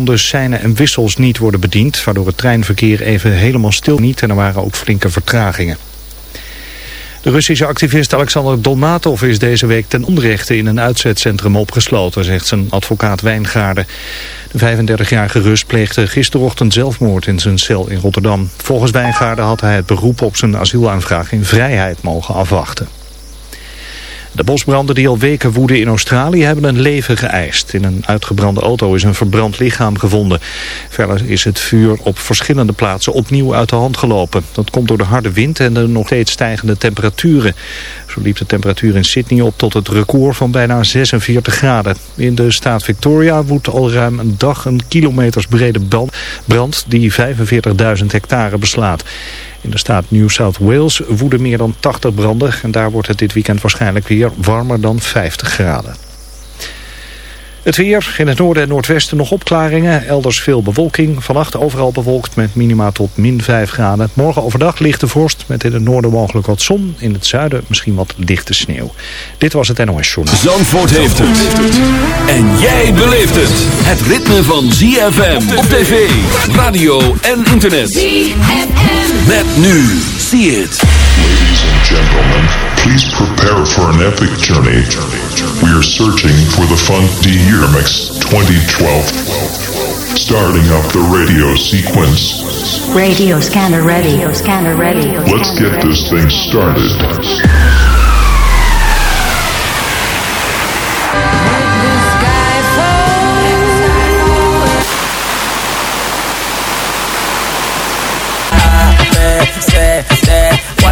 Onder seinen en wissels niet worden bediend, waardoor het treinverkeer even helemaal stil niet en er waren ook flinke vertragingen. De Russische activist Alexander Dolmatov is deze week ten onrechte in een uitzetcentrum opgesloten, zegt zijn advocaat Wijngaarden. De 35-jarige Rus pleegde gisterochtend zelfmoord in zijn cel in Rotterdam. Volgens Wijngaarden had hij het beroep op zijn asielaanvraag in vrijheid mogen afwachten. De bosbranden die al weken woeden in Australië hebben een leven geëist. In een uitgebrande auto is een verbrand lichaam gevonden. Verder is het vuur op verschillende plaatsen opnieuw uit de hand gelopen. Dat komt door de harde wind en de nog steeds stijgende temperaturen. Zo liep de temperatuur in Sydney op tot het record van bijna 46 graden. In de staat Victoria woedt al ruim een dag een kilometers brede brand die 45.000 hectare beslaat. In de staat New South Wales woeden meer dan 80 branden... en daar wordt het dit weekend waarschijnlijk weer warmer dan 50 graden. Het weer, in het noorden en noordwesten nog opklaringen. Elders veel bewolking. Vannacht overal bewolkt met minima tot min 5 graden. Morgen overdag lichte vorst met in het noorden mogelijk wat zon. In het zuiden misschien wat lichte sneeuw. Dit was het NOS Journaal. Zandvoort heeft het. En jij beleeft het. Het ritme van ZFM op tv, radio en internet. ZFM. Met nu. zie het. gentlemen, please prepare for an epic journey. We are searching for the Funky Year Mix 2012. Starting up the radio sequence. Radio scanner ready. Radio scanner ready. Let's get this thing started.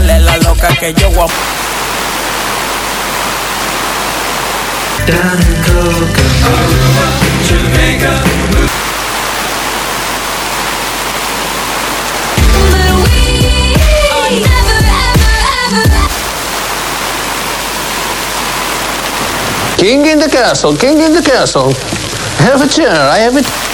la que yo guapo. Down in Coca, Jamaica. But we never, ever, ever. King in the castle, king in the castle. Have a chair, I have it.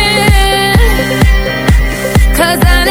Cause I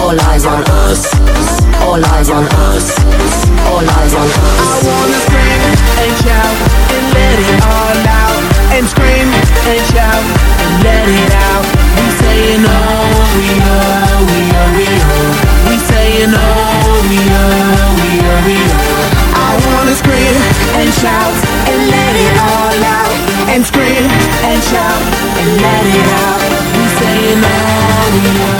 all eyes on us. All eyes on us. All eyes on us. I wanna scream and shout and let it all out. And scream and shout and let it out. We saying oh, we are, we are, we are. We saying oh, we are, we are, we are. I wanna scream and shout and let it all out. And scream and shout and let it out. We saying oh, we are.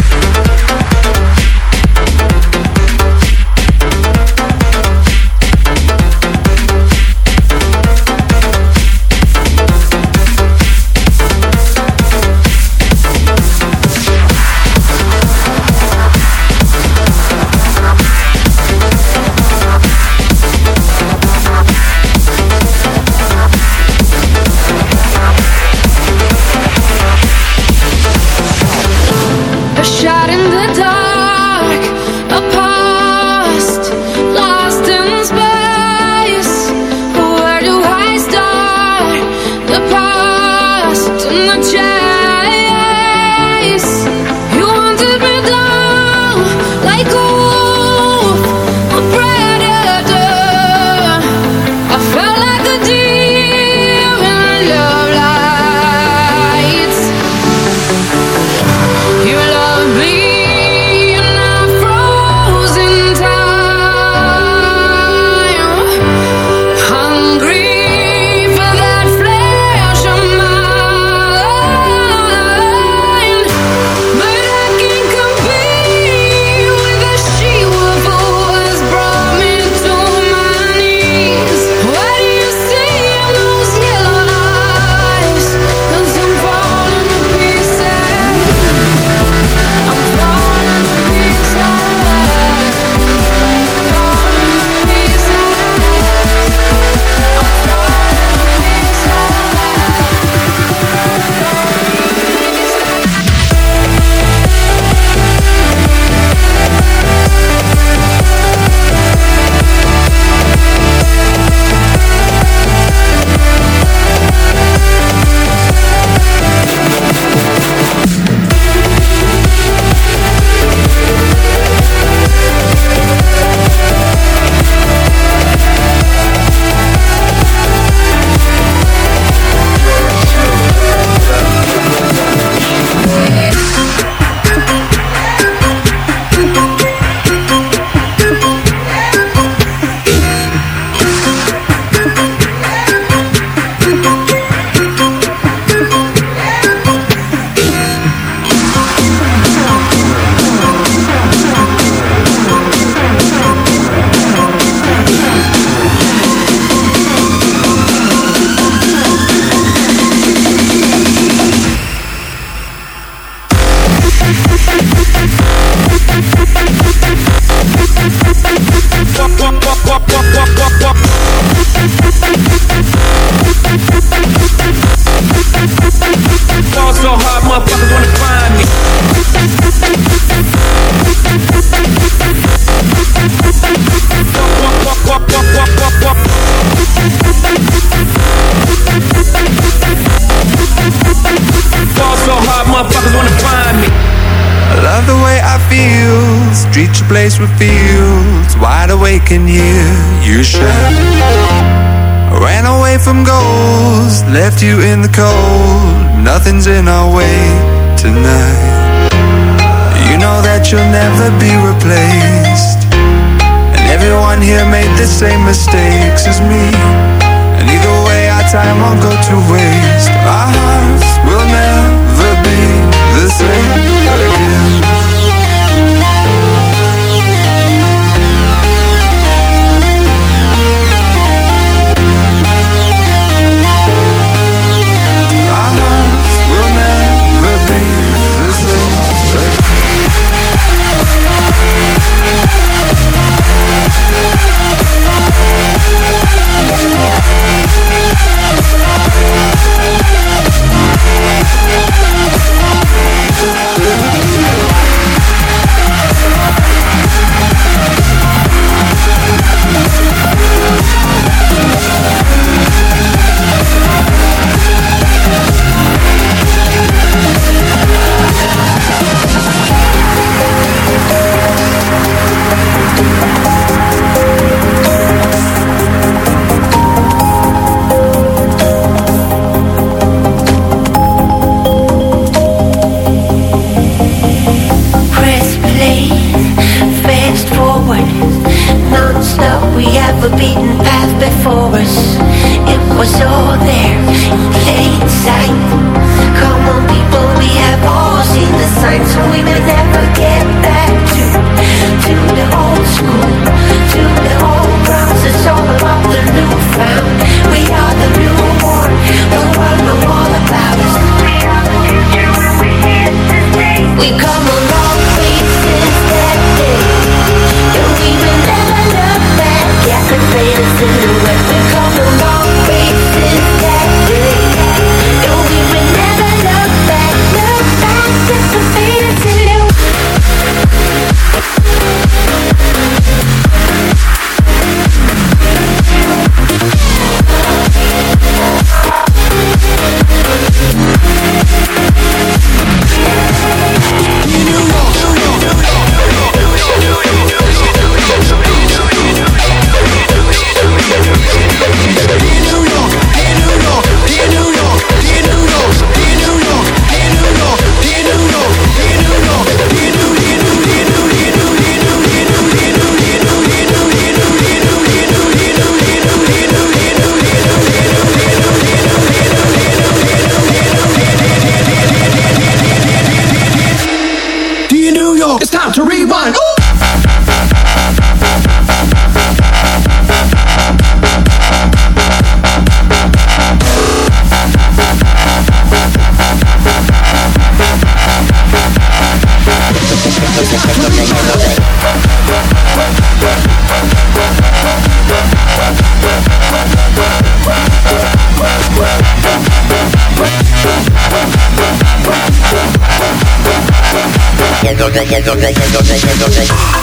With fields wide awake in here you should ran away from goals left you in the cold nothing's in our way tonight you know that you'll never be replaced and everyone here made the same mistakes as me and either way our time won't go to waste our hearts will never donde, donde, donde, donde, donde, donde.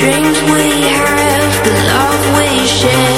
dreams we have, the love we share.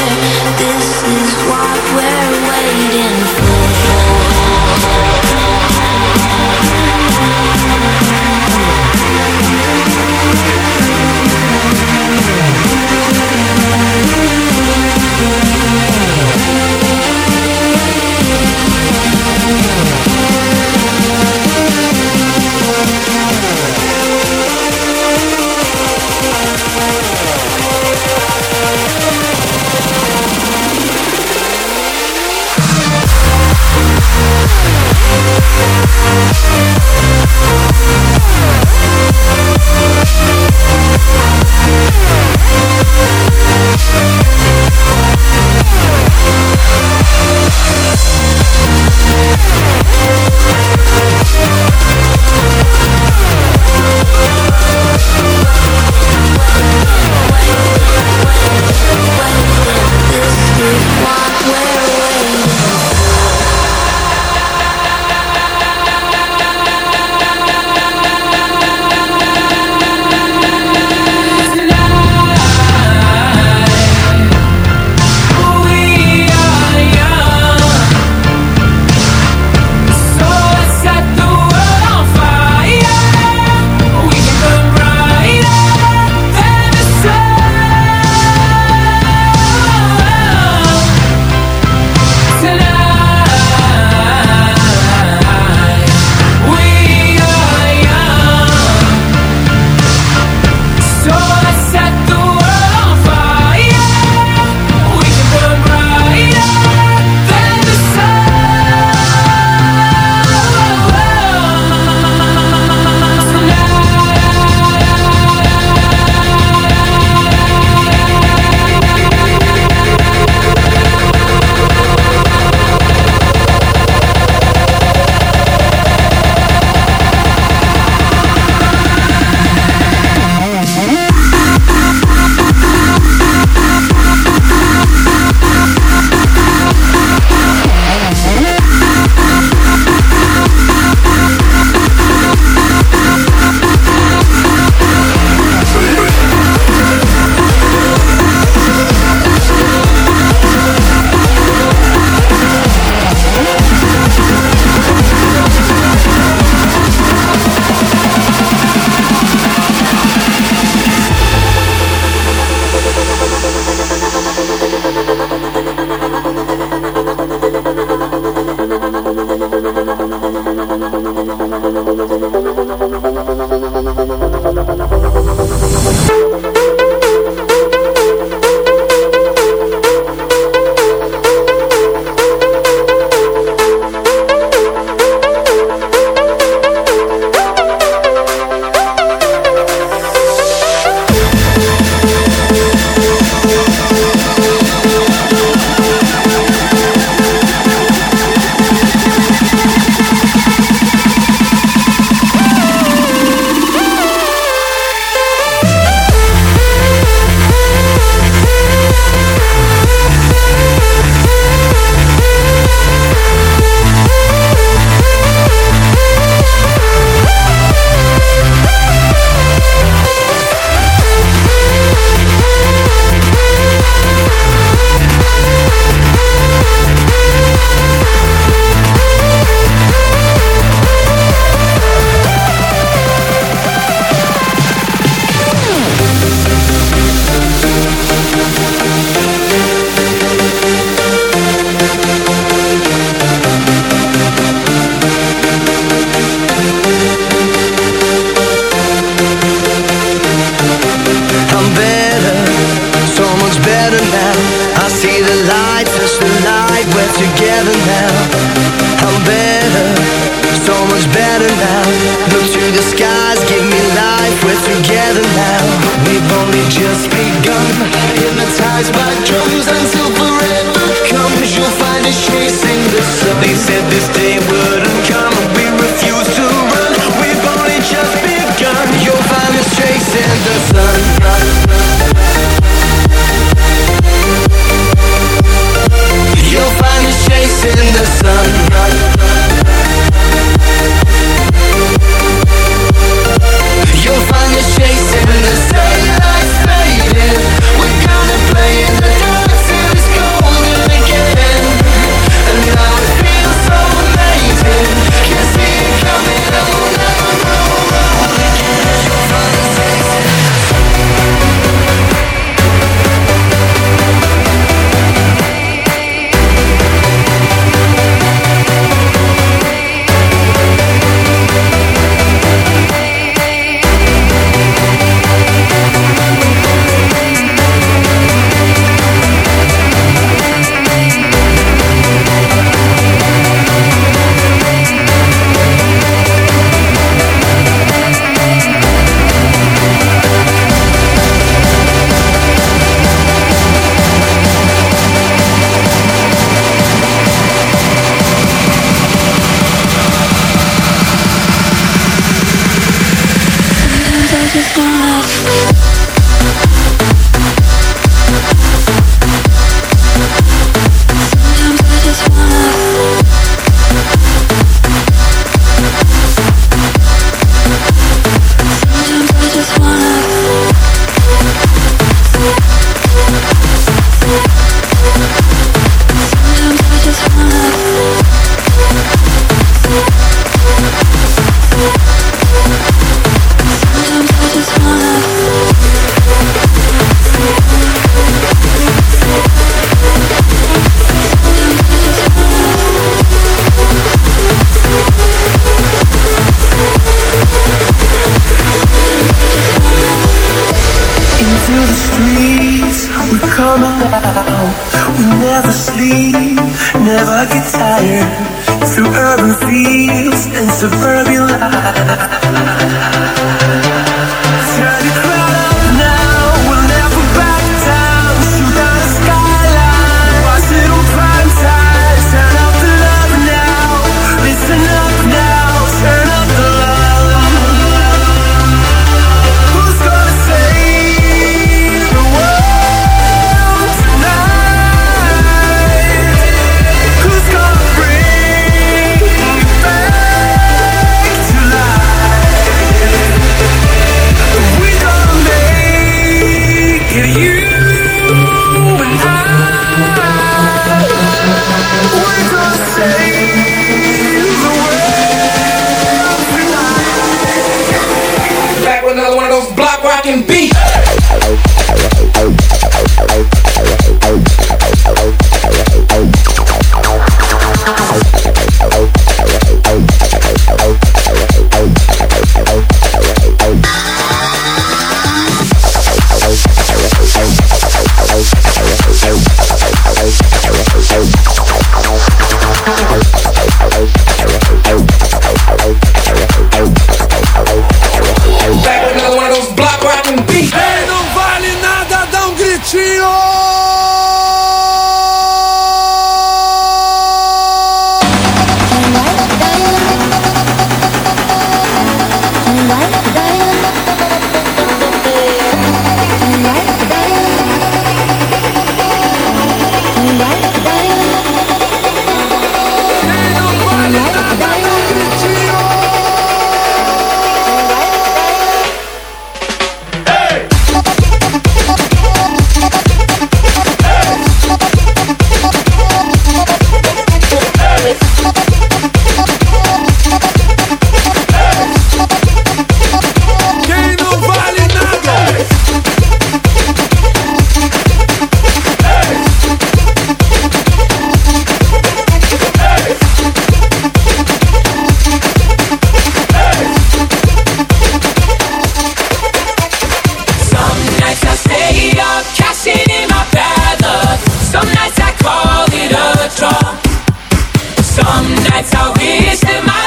Some nights I wish that my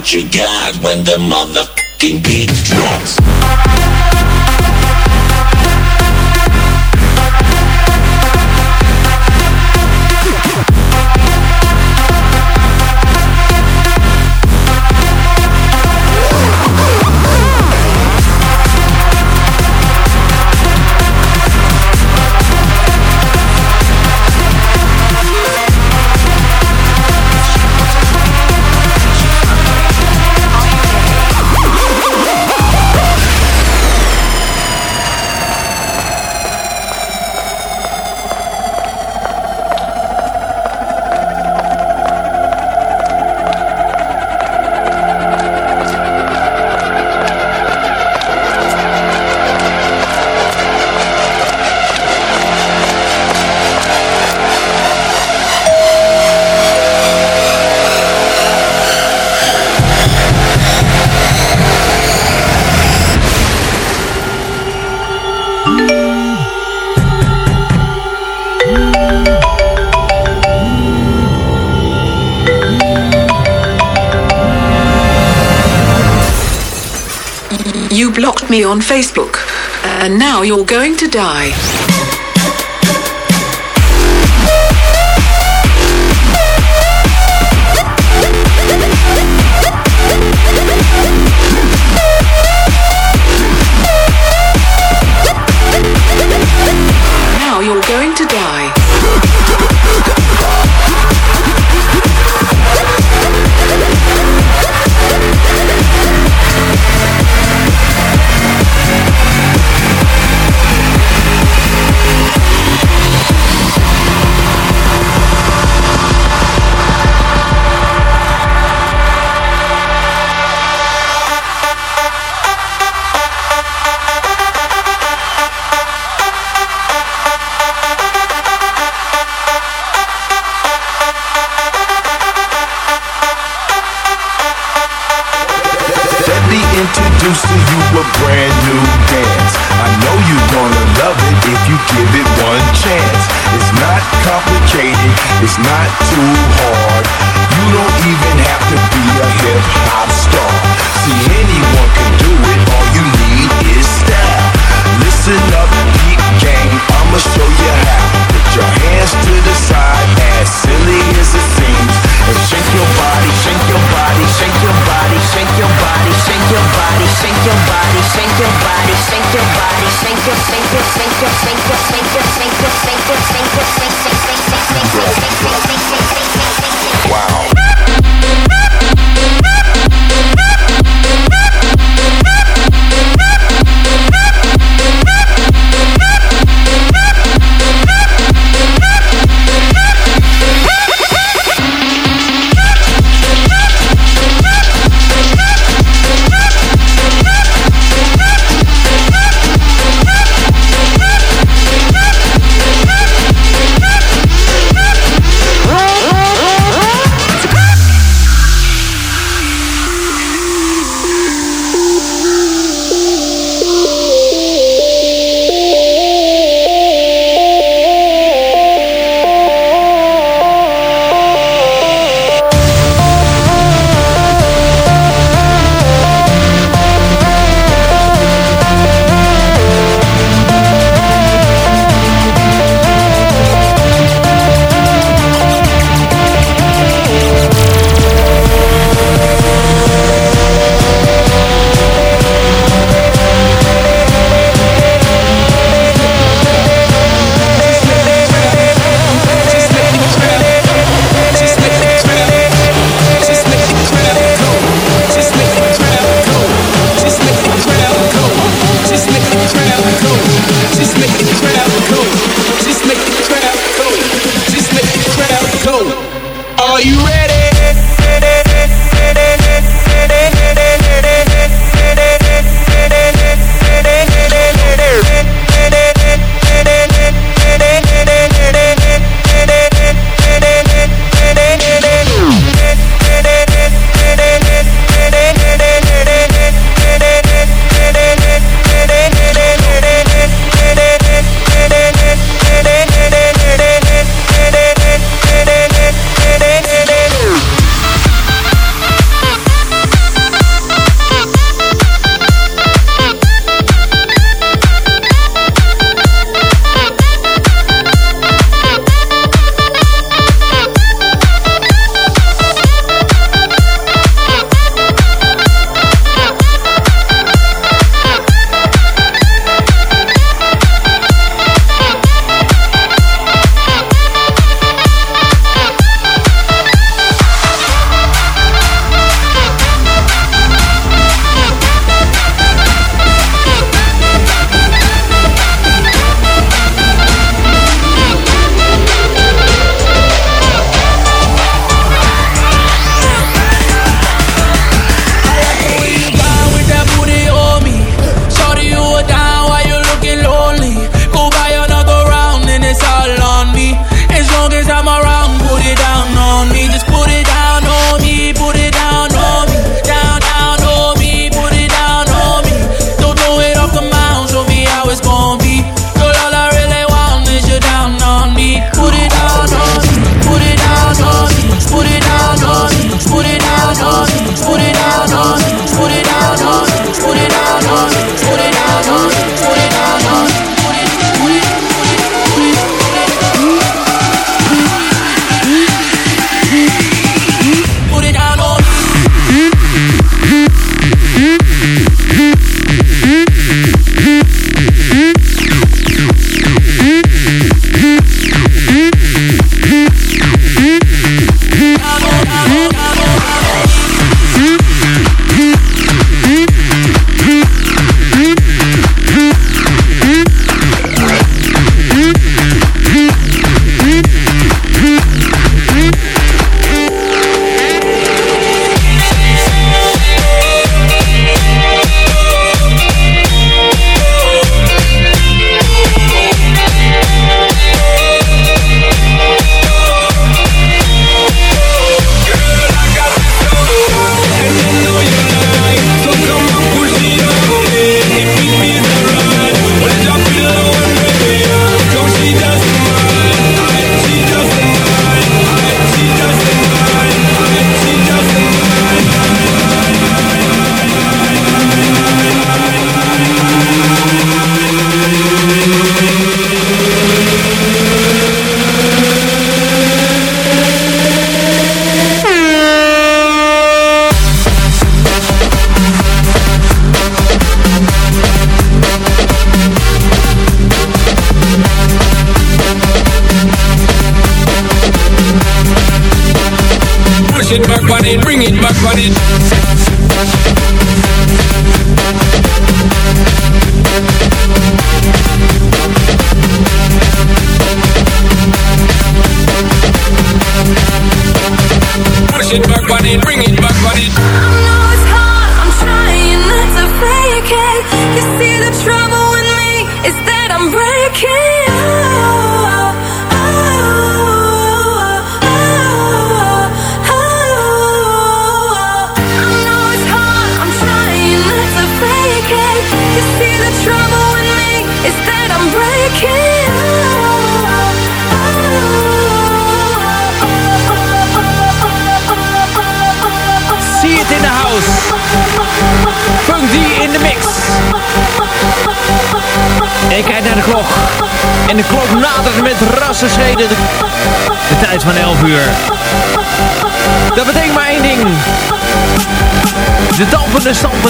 what you got when the motherfucking beat drops. Facebook. And now you're going to die.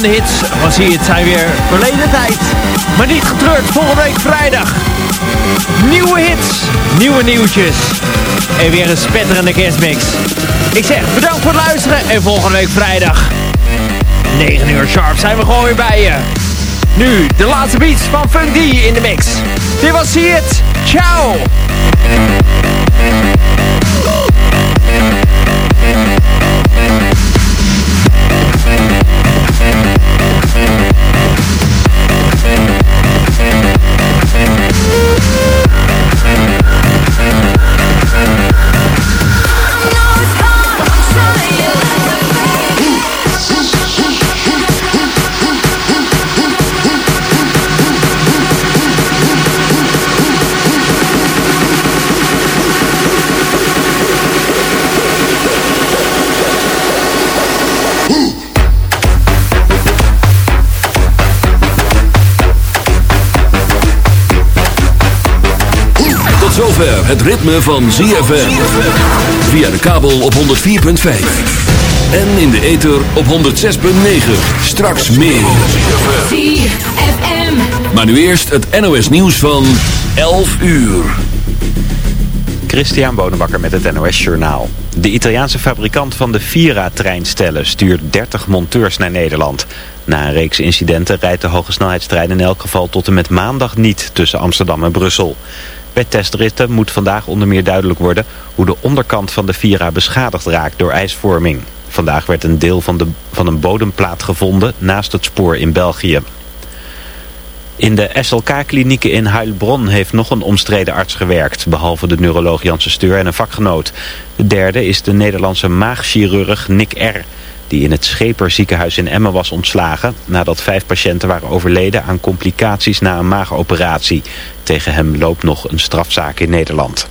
van de hits was hier het zijn weer verleden tijd. Maar niet getreurd, volgende week vrijdag. Nieuwe hits, nieuwe nieuwtjes. En weer een spetterende kerstmix. Ik zeg bedankt voor het luisteren en volgende week vrijdag. 9 uur sharp zijn we gewoon weer bij je. Nu de laatste beats van Funk D in de mix. Dit was hier, Ciao. het ritme van ZFM. Via de kabel op 104.5. En in de ether op 106.9. Straks meer. ZFM. Maar nu eerst het NOS nieuws van 11 uur. Christian Bonenbakker met het NOS Journaal. De Italiaanse fabrikant van de Vira-treinstellen stuurt 30 monteurs naar Nederland. Na een reeks incidenten rijdt de hogesnelheidstrein in elk geval tot en met maandag niet tussen Amsterdam en Brussel. Bij testritten moet vandaag onder meer duidelijk worden hoe de onderkant van de Vira beschadigd raakt door ijsvorming. Vandaag werd een deel van, de, van een bodemplaat gevonden naast het spoor in België. In de SLK-klinieken in Heilbronn heeft nog een omstreden arts gewerkt... behalve de neuroloog Janssen Steur en een vakgenoot. De derde is de Nederlandse maagchirurg Nick R die in het Scheperziekenhuis in Emmen was ontslagen... nadat vijf patiënten waren overleden aan complicaties na een maagoperatie. Tegen hem loopt nog een strafzaak in Nederland.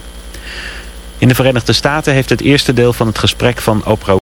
In de Verenigde Staten heeft het eerste deel van het gesprek van Oprah